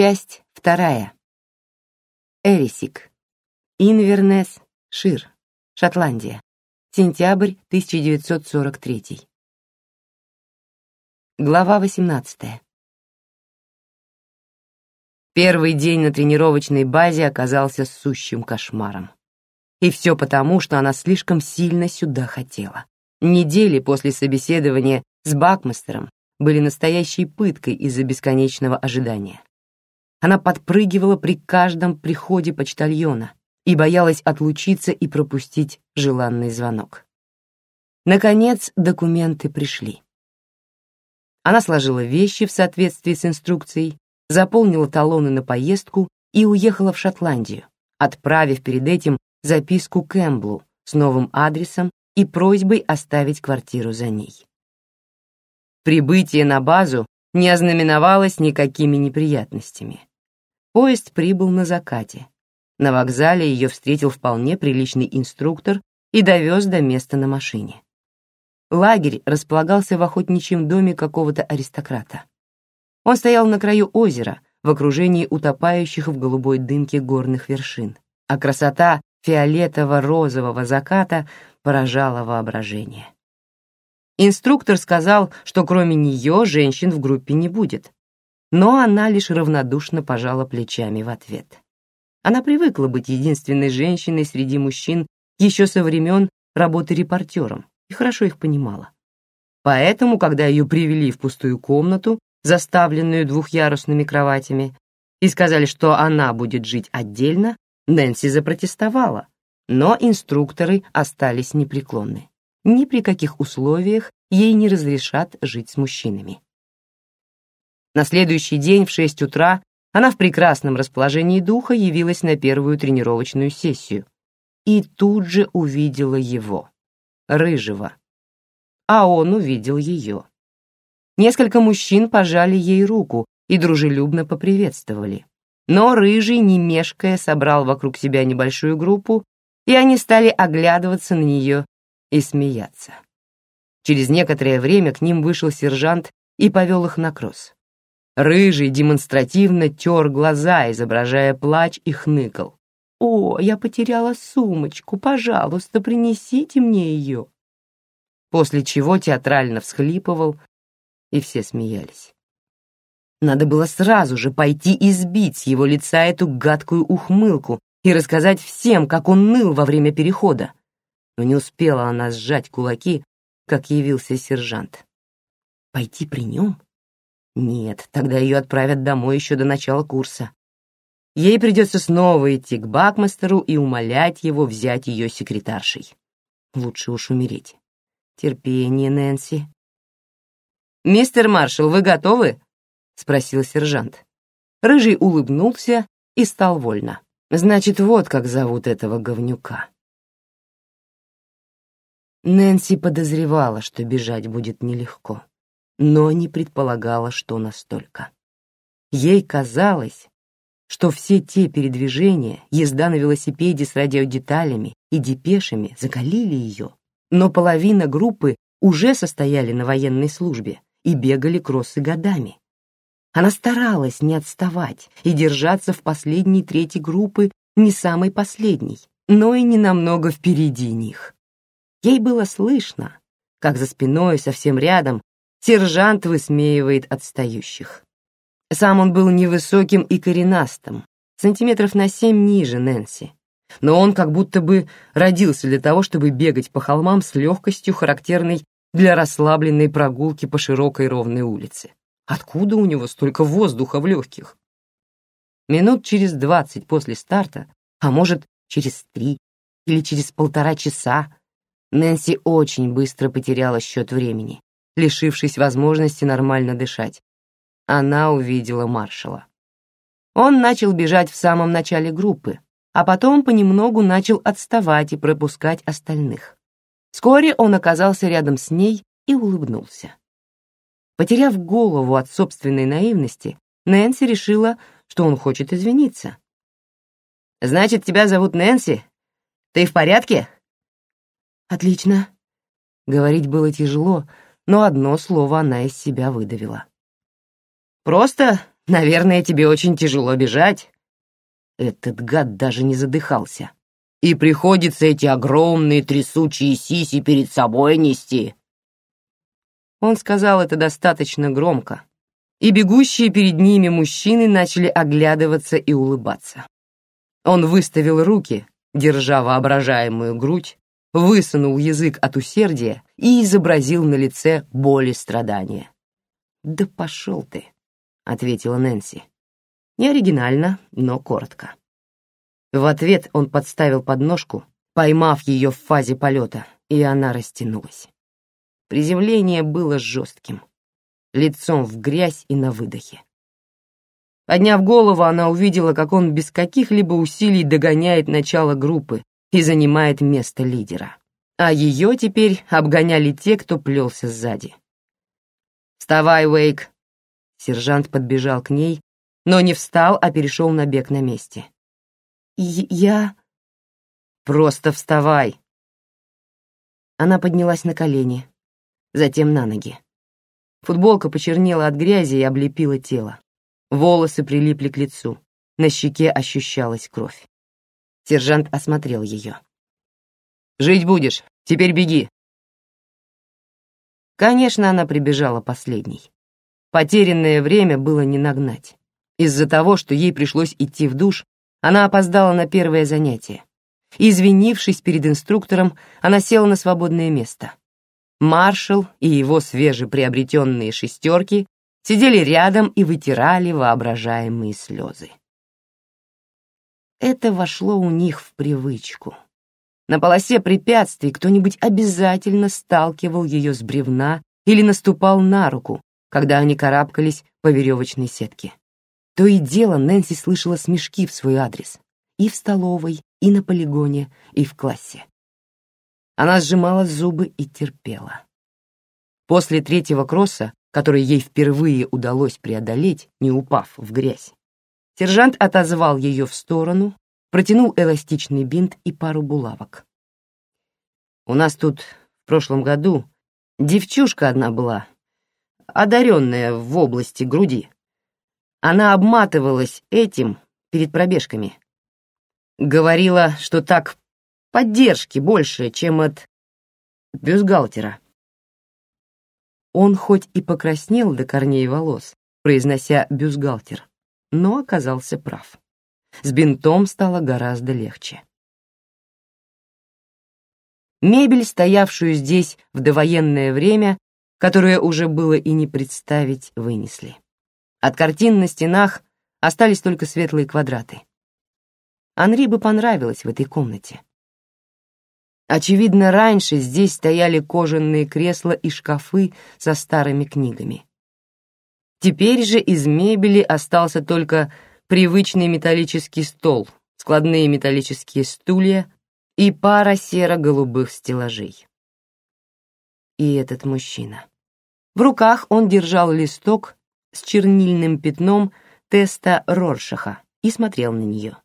Часть вторая. Эрисик. Инвернес, Шир, Шотландия. Сентябрь 1943. Глава 18. Первый день на тренировочной базе оказался сущим кошмаром. И все потому, что она слишком сильно сюда хотела. Недели после собеседования с Бакмастером были настоящей пыткой из-за бесконечного ожидания. Она подпрыгивала при каждом приходе почтальона и боялась отлучиться и пропустить желанный звонок. Наконец, документы пришли. Она сложила вещи в соответствии с инструкцией, заполнила талоны на поездку и уехала в Шотландию, отправив перед этим записку Кэмблу с новым адресом и просьбой оставить квартиру за ней. Прибытие на базу не ознаменовалось никакими неприятностями. Поезд прибыл на закате. На вокзале ее встретил вполне приличный инструктор и довез до места на машине. Лагерь располагался в охотничьем доме какого-то аристократа. Он стоял на краю озера, в окружении утопающих в голубой дымке горных вершин, а красота фиолетово-розового заката поражала воображение. Инструктор сказал, что кроме нее женщин в группе не будет, но она лишь равнодушно пожала плечами в ответ. Она привыкла быть единственной женщиной среди мужчин еще со времен работы репортером и хорошо их понимала. Поэтому, когда ее привели в пустую комнату, заставленную двухъярусными кроватями, и сказали, что она будет жить отдельно, Нэнси запротестовала, но инструкторы остались непреклонны. Ни при каких условиях ей не разрешат жить с мужчинами. На следующий день в шесть утра она в прекрасном расположении духа явилась на первую тренировочную сессию и тут же увидела его, рыжего. А он увидел ее. Несколько мужчин пожали ей руку и дружелюбно поприветствовали. Но рыжий, не мешкая, собрал вокруг себя небольшую группу, и они стали оглядываться на нее и смеяться. Через некоторое время к ним вышел сержант и повел их на кросс. Рыжий демонстративно тер глаза, изображая плач, и хныкал. «О, я потеряла сумочку, пожалуйста, принесите мне ее». После чего театрально всхлипывал, и все смеялись. Надо было сразу же пойти и сбить с его лица эту гадкую ухмылку и рассказать всем, как он ныл во время перехода. Но не успела она сжать кулаки, как явился сержант. Пойти при нем? Нет, тогда ее отправят домой еще до начала курса. Ей придется снова идти к Бакмастеру и умолять его взять ее секретаршей. Лучше уж умереть. Терпение, Нэнси. «Мистер Маршалл, вы готовы?» — спросил сержант. Рыжий улыбнулся и стал вольно. «Значит, вот как зовут этого говнюка». Нэнси подозревала, что бежать будет нелегко но не предполагала, что настолько. Ей казалось, что все те передвижения, езда на велосипеде с радиодеталями и депешами закалили ее, но половина группы уже состояли на военной службе и бегали кроссы годами. Она старалась не отставать и держаться в последней трети группы не самой последней, но и не намного впереди них. Ей было слышно, как за спиной совсем рядом Сержант высмеивает отстающих. Сам он был невысоким и коренастым, сантиметров на семь ниже Нэнси. Но он как будто бы родился для того, чтобы бегать по холмам с легкостью, характерной для расслабленной прогулки по широкой ровной улице. Откуда у него столько воздуха в легких? Минут через двадцать после старта, а может, через три или через полтора часа, Нэнси очень быстро потеряла счет времени лишившись возможности нормально дышать. Она увидела маршала. Он начал бежать в самом начале группы, а потом понемногу начал отставать и пропускать остальных. Вскоре он оказался рядом с ней и улыбнулся. Потеряв голову от собственной наивности, Нэнси решила, что он хочет извиниться. «Значит, тебя зовут Нэнси? Ты в порядке?» «Отлично». Говорить было тяжело, но одно слово она из себя выдавила. «Просто Наверное, тебе очень тяжело бежать. Этот гад даже не задыхался. И приходится эти огромные трясучие сиси перед собой нести. Он сказал это достаточно громко, и бегущие перед ними мужчины начали оглядываться и улыбаться. Он выставил руки, держа воображаемую грудь, высунул язык от усердия и изобразил на лице боль и страдания. «Да пошел ты!» ответила Нэнси. Не оригинально, но коротко. В ответ он подставил подножку, поймав ее в фазе полета, и она растянулась. Приземление было жестким, лицом в грязь и на выдохе. Подняв голову, она увидела, как он без каких-либо усилий догоняет начало группы и занимает место лидера. А ее теперь обгоняли те, кто плелся сзади. «Вставай, Уэйк!» Сержант подбежал к ней, но не встал, а перешел на бег на месте. «Я...» «Просто вставай!» Она поднялась на колени, затем на ноги. Футболка почернела от грязи и облепила тело. Волосы прилипли к лицу, на щеке ощущалась кровь. Сержант осмотрел ее. «Жить будешь, теперь беги!» Конечно, она прибежала последней. Потерянное время было не нагнать. Из-за того, что ей пришлось идти в душ, она опоздала на первое занятие. Извинившись перед инструктором, она села на свободное место. Маршал и его свежеприобретенные шестерки сидели рядом и вытирали воображаемые слезы. Это вошло у них в привычку. На полосе препятствий кто-нибудь обязательно сталкивал ее с бревна или наступал на руку, когда они карабкались по веревочной сетке. То и дело Нэнси слышала смешки в свой адрес. И в столовой, и на полигоне, и в классе. Она сжимала зубы и терпела. После третьего кросса, который ей впервые удалось преодолеть, не упав в грязь, сержант отозвал ее в сторону, протянул эластичный бинт и пару булавок. «У нас тут в прошлом году девчушка одна была, одаренная в области груди. Она обматывалась этим перед пробежками. Говорила, что так поддержки больше, чем от бюстгальтера. Он хоть и покраснел до корней волос, произнося бюстгальтер, но оказался прав. С бинтом стало гораздо легче. Мебель, стоявшую здесь в довоенное время, которое уже было и не представить, вынесли. От картин на стенах остались только светлые квадраты. Анри бы понравилось в этой комнате. Очевидно, раньше здесь стояли кожаные кресла и шкафы со старыми книгами. Теперь же из мебели остался только привычный металлический стол, складные металлические стулья и пара серо-голубых стеллажей и этот мужчина. В руках он держал листок с чернильным пятном теста Роршаха и смотрел на нее.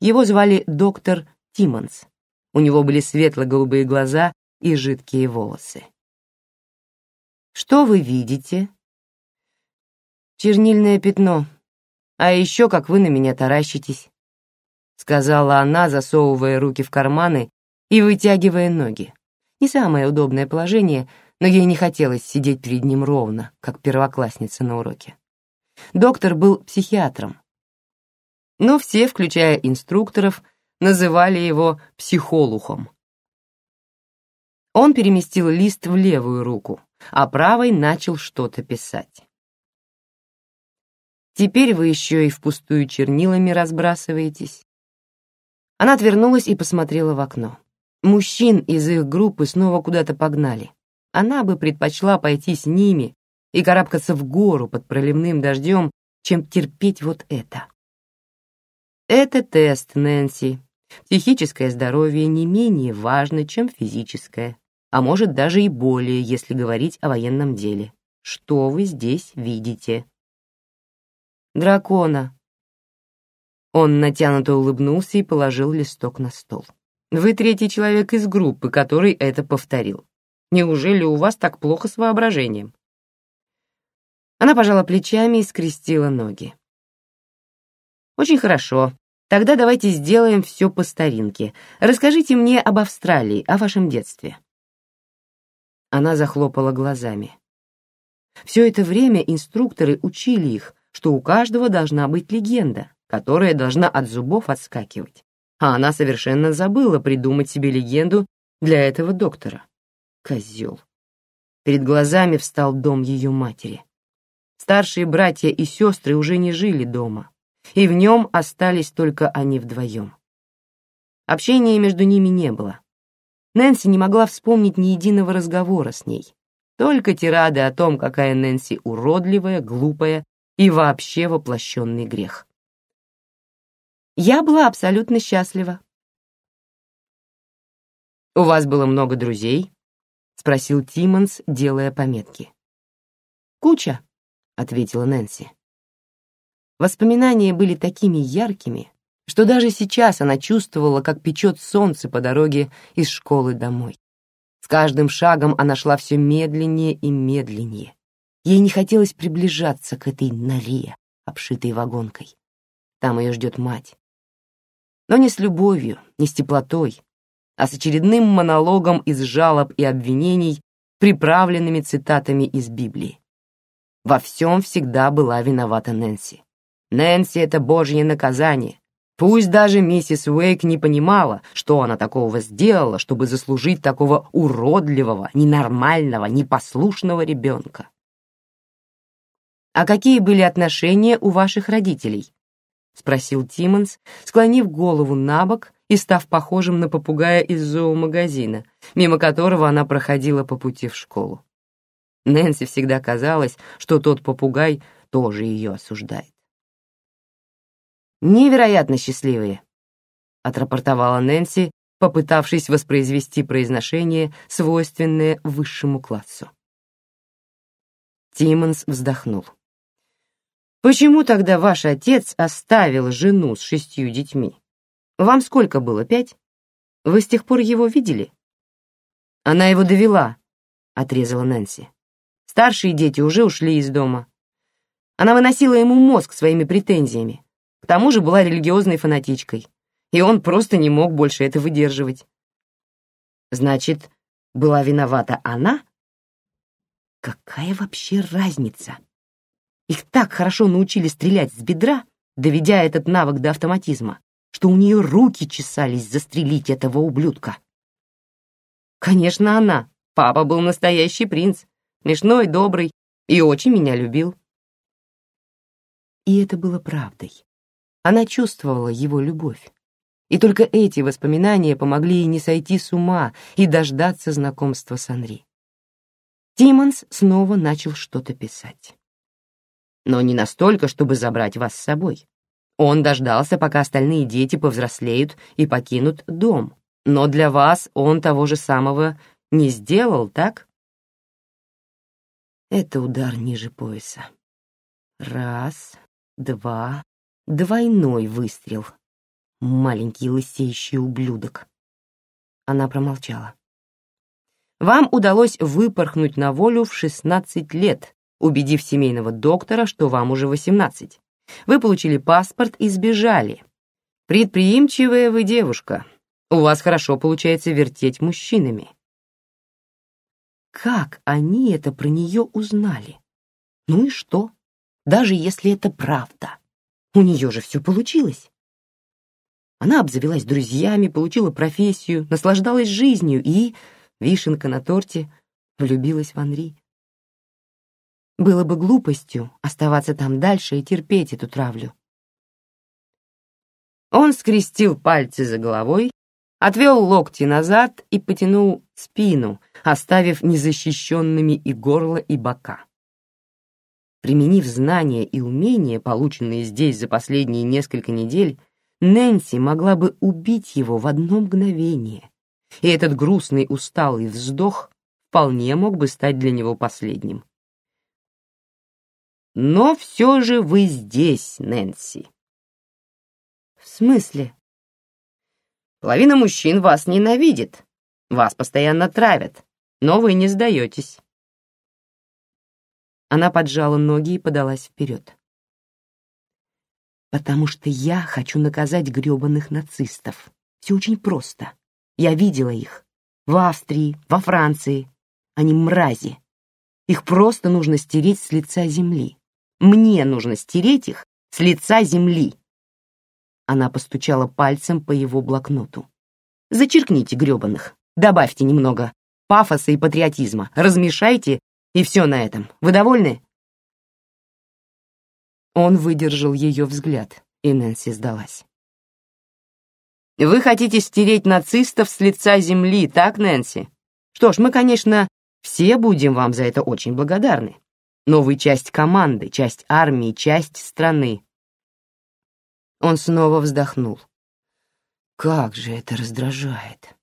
Его звали доктор Тиммонс. У него были светло-голубые глаза и жидкие волосы. «Что вы видите?» «Чернильное пятно. А еще как вы на меня таращитесь», — сказала она, засовывая руки в карманы и вытягивая ноги. Не самое удобное положение, но ей не хотелось сидеть перед ним ровно, как первоклассница на уроке. Доктор был психиатром. Но все, включая инструкторов, называли его психолухом. Он переместил лист в левую руку, а правой начал что-то писать. Теперь вы еще и впустую чернилами разбрасываетесь. Она отвернулась и посмотрела в окно. Мужчин из их группы снова куда-то погнали. Она бы предпочла пойти с ними и карабкаться в гору под проливным дождем, чем терпеть вот это. Это тест, Нэнси. Психическое здоровье не менее важно, чем физическое, а может даже и более, если говорить о военном деле. Что вы здесь видите? Дракона. Он натянуто улыбнулся и положил листок на стол. Вы третий человек из группы, который это повторил. Неужели у вас так плохо с воображением? Она пожала плечами и скрестила ноги. Очень хорошо. Тогда давайте сделаем все по старинке. Расскажите мне об Австралии, о вашем детстве. Она захлопала глазами. Все это время инструкторы учили их, что у каждого должна быть легенда, которая должна от зубов отскакивать. А она совершенно забыла придумать себе легенду для этого доктора. Козел. Перед глазами встал дом ее матери. Старшие братья и сестры уже не жили дома, и в нем остались только они вдвоем. Общения между ними не было. Нэнси не могла вспомнить ни единого разговора с ней, только тирады о том, какая Нэнси уродливая, глупая и вообще воплощенный грех. Я была абсолютно счастлива. «У вас было много друзей?» — спросил Тиммонс, делая пометки. «Куча», — ответила Нэнси. Воспоминания были такими яркими, что даже сейчас она чувствовала, как печет солнце по дороге из школы домой. С каждым шагом она шла все медленнее и медленнее. Ей не хотелось приближаться к этой норе, обшитой вагонкой. Там ее ждет мать. Но не с любовью, не с теплотой, а с очередным монологом из жалоб и обвинений, приправленными цитатами из Библии. Во всем всегда была виновата Нэнси. Нэнси — это божье наказание, Пусть даже миссис Уэйк не понимала, что она такого сделала, чтобы заслужить такого уродливого, ненормального, непослушного ребенка. «А какие были отношения у ваших родителей?» — спросил Тиммонс, склонив голову на бок и став похожим на попугая из зоомагазина, мимо которого она проходила по пути в школу. Нэнси всегда казалось, что тот попугай тоже ее осуждает невероятно счастливые», — отрапортовала Нэнси, попытавшись воспроизвести произношение, свойственное высшему классу. Тиммонс вздохнул. «Почему тогда ваш отец оставил жену с шестью детьми? Вам сколько было, пять? Вы с тех пор его видели?» «Она его довела», — отрезала Нэнси. «Старшие дети уже ушли из дома. Она выносила ему мозг своими претензиями. К тому же была религиозной фанатичкой, и он просто не мог больше это выдерживать. Значит, была виновата она? Какая вообще разница? Их так хорошо научили стрелять с бедра, доведя этот навык до автоматизма, что у нее руки чесались застрелить этого ублюдка. Конечно, она. Папа был настоящий принц, смешной, добрый и очень меня любил. И это было правдой. Она чувствовала его любовь. И только эти воспоминания помогли ей не сойти с ума и дождаться знакомства с Анри. Тиммонс снова начал что-то писать. Но не настолько, чтобы забрать вас с собой. Он дождался, пока остальные дети повзрослеют и покинут дом. Но для вас он того же самого не сделал, так? Это удар ниже пояса. Раз, два, Двойной выстрел. Маленький лысеющий ублюдок. Она промолчала. Вам удалось выпорхнуть на волю в 16 лет, убедив семейного доктора, что вам уже 18. Вы получили паспорт и сбежали. Предприимчивая вы девушка. У вас хорошо получается вертеть мужчинами. Как они это про нее узнали? Ну и что? Даже если это правда. У нее же все получилось. Она обзавелась друзьями, получила профессию, наслаждалась жизнью и, вишенка на торте, влюбилась в Анри. Было бы глупостью оставаться там дальше и терпеть эту травлю. Он скрестил пальцы за головой, отвел локти назад и потянул спину, оставив незащищенными и горло, и бока. Применив знания и умения, полученные здесь за последние несколько недель, Нэнси могла бы убить его в одно мгновение, и этот грустный усталый вздох вполне мог бы стать для него последним. Но все же вы здесь, Нэнси. В смысле? Половина мужчин вас ненавидит, вас постоянно травят, но вы не сдаетесь. Она поджала ноги и подалась вперед. Потому что я хочу наказать грёбаных нацистов. Все очень просто. Я видела их. В Австрии, во Франции. Они мрази. Их просто нужно стереть с лица земли. Мне нужно стереть их с лица земли. Она постучала пальцем по его блокноту. Зачеркните грёбаных. Добавьте немного пафоса и патриотизма. Размешайте, и все на этом. Вы довольны? Он выдержал ее взгляд, и Нэнси сдалась. «Вы хотите стереть нацистов с лица земли, так, Нэнси? Что ж, мы, конечно, все будем вам за это очень благодарны. Но часть команды, часть армии, часть страны». Он снова вздохнул. «Как же это раздражает!»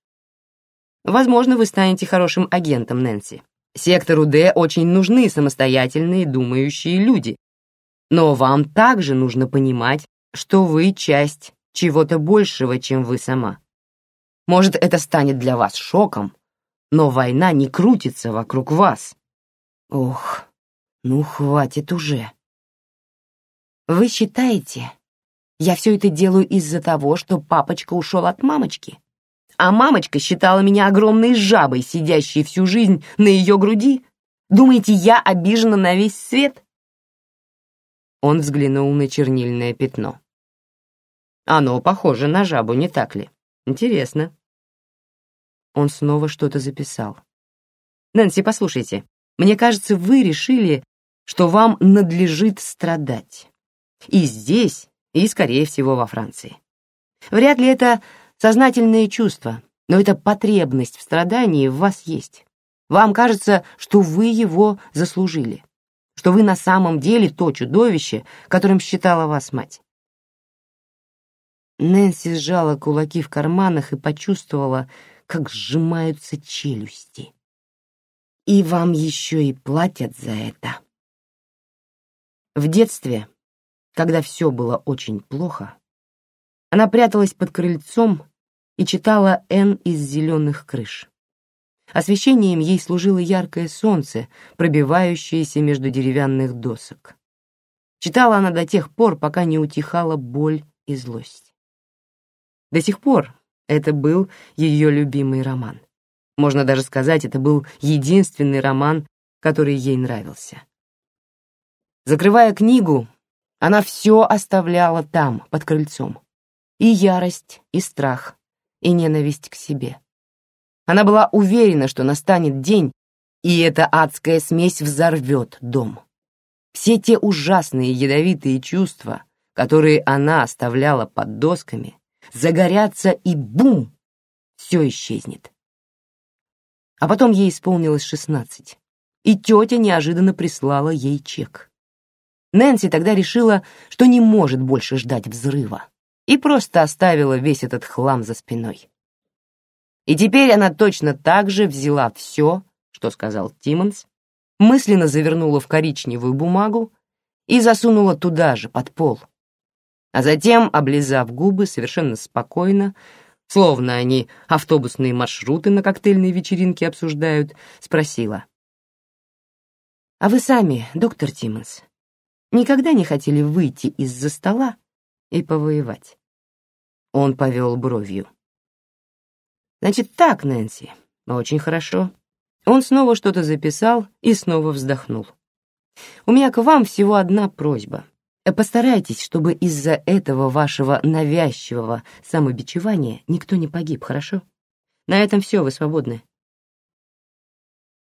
«Возможно, вы станете хорошим агентом, Нэнси. Сектору Д очень нужны самостоятельные думающие люди, но вам также нужно понимать, что вы часть чего-то большего, чем вы сама. Может, это станет для вас шоком, но война не крутится вокруг вас. Ох, ну хватит уже. Вы считаете, я все это делаю из-за того, что папочка ушел от мамочки? А мамочка считала меня огромной жабой, сидящей всю жизнь на ее груди? Думаете, я обижена на весь свет? Он взглянул на чернильное пятно. Оно похоже на жабу, не так ли? Интересно. Он снова что-то записал. Нэнси, послушайте, мне кажется, вы решили, что вам надлежит страдать. И здесь, и, скорее всего, во Франции. Вряд ли это сознательное чувство, но эта потребность в страдании в вас есть. Вам кажется, что вы его заслужили что вы на самом деле то чудовище, которым считала вас мать. Нэнси сжала кулаки в карманах и почувствовала, как сжимаются челюсти. И вам еще и платят за это. В детстве, когда все было очень плохо, она пряталась под крыльцом и читала «Н» из зеленых крыш. Освещением ей служило яркое солнце, пробивающееся между деревянных досок. Читала она до тех пор, пока не утихала боль и злость. До сих пор это был ее любимый роман. Можно даже сказать, это был единственный роман, который ей нравился. Закрывая книгу, она все оставляла там, под крыльцом. И ярость, и страх, и ненависть к себе. Она была уверена, что настанет день, и эта адская смесь взорвет дом. Все те ужасные ядовитые чувства, которые она оставляла под досками, загорятся и бум, все исчезнет. А потом ей исполнилось шестнадцать, и тетя неожиданно прислала ей чек. Нэнси тогда решила, что не может больше ждать взрыва, и просто оставила весь этот хлам за спиной. И теперь она точно так же взяла все, что сказал Тиммонс, мысленно завернула в коричневую бумагу и засунула туда же, под пол. А затем, облизав губы, совершенно спокойно, словно они автобусные маршруты на коктейльной вечеринке обсуждают, спросила. «А вы сами, доктор Тиммонс, никогда не хотели выйти из-за стола и повоевать?» Он повел бровью. Значит так, Нэнси. Очень хорошо. Он снова что-то записал и снова вздохнул. У меня к вам всего одна просьба. Постарайтесь, чтобы из-за этого вашего навязчивого самобичевания никто не погиб, хорошо? На этом все, вы свободны.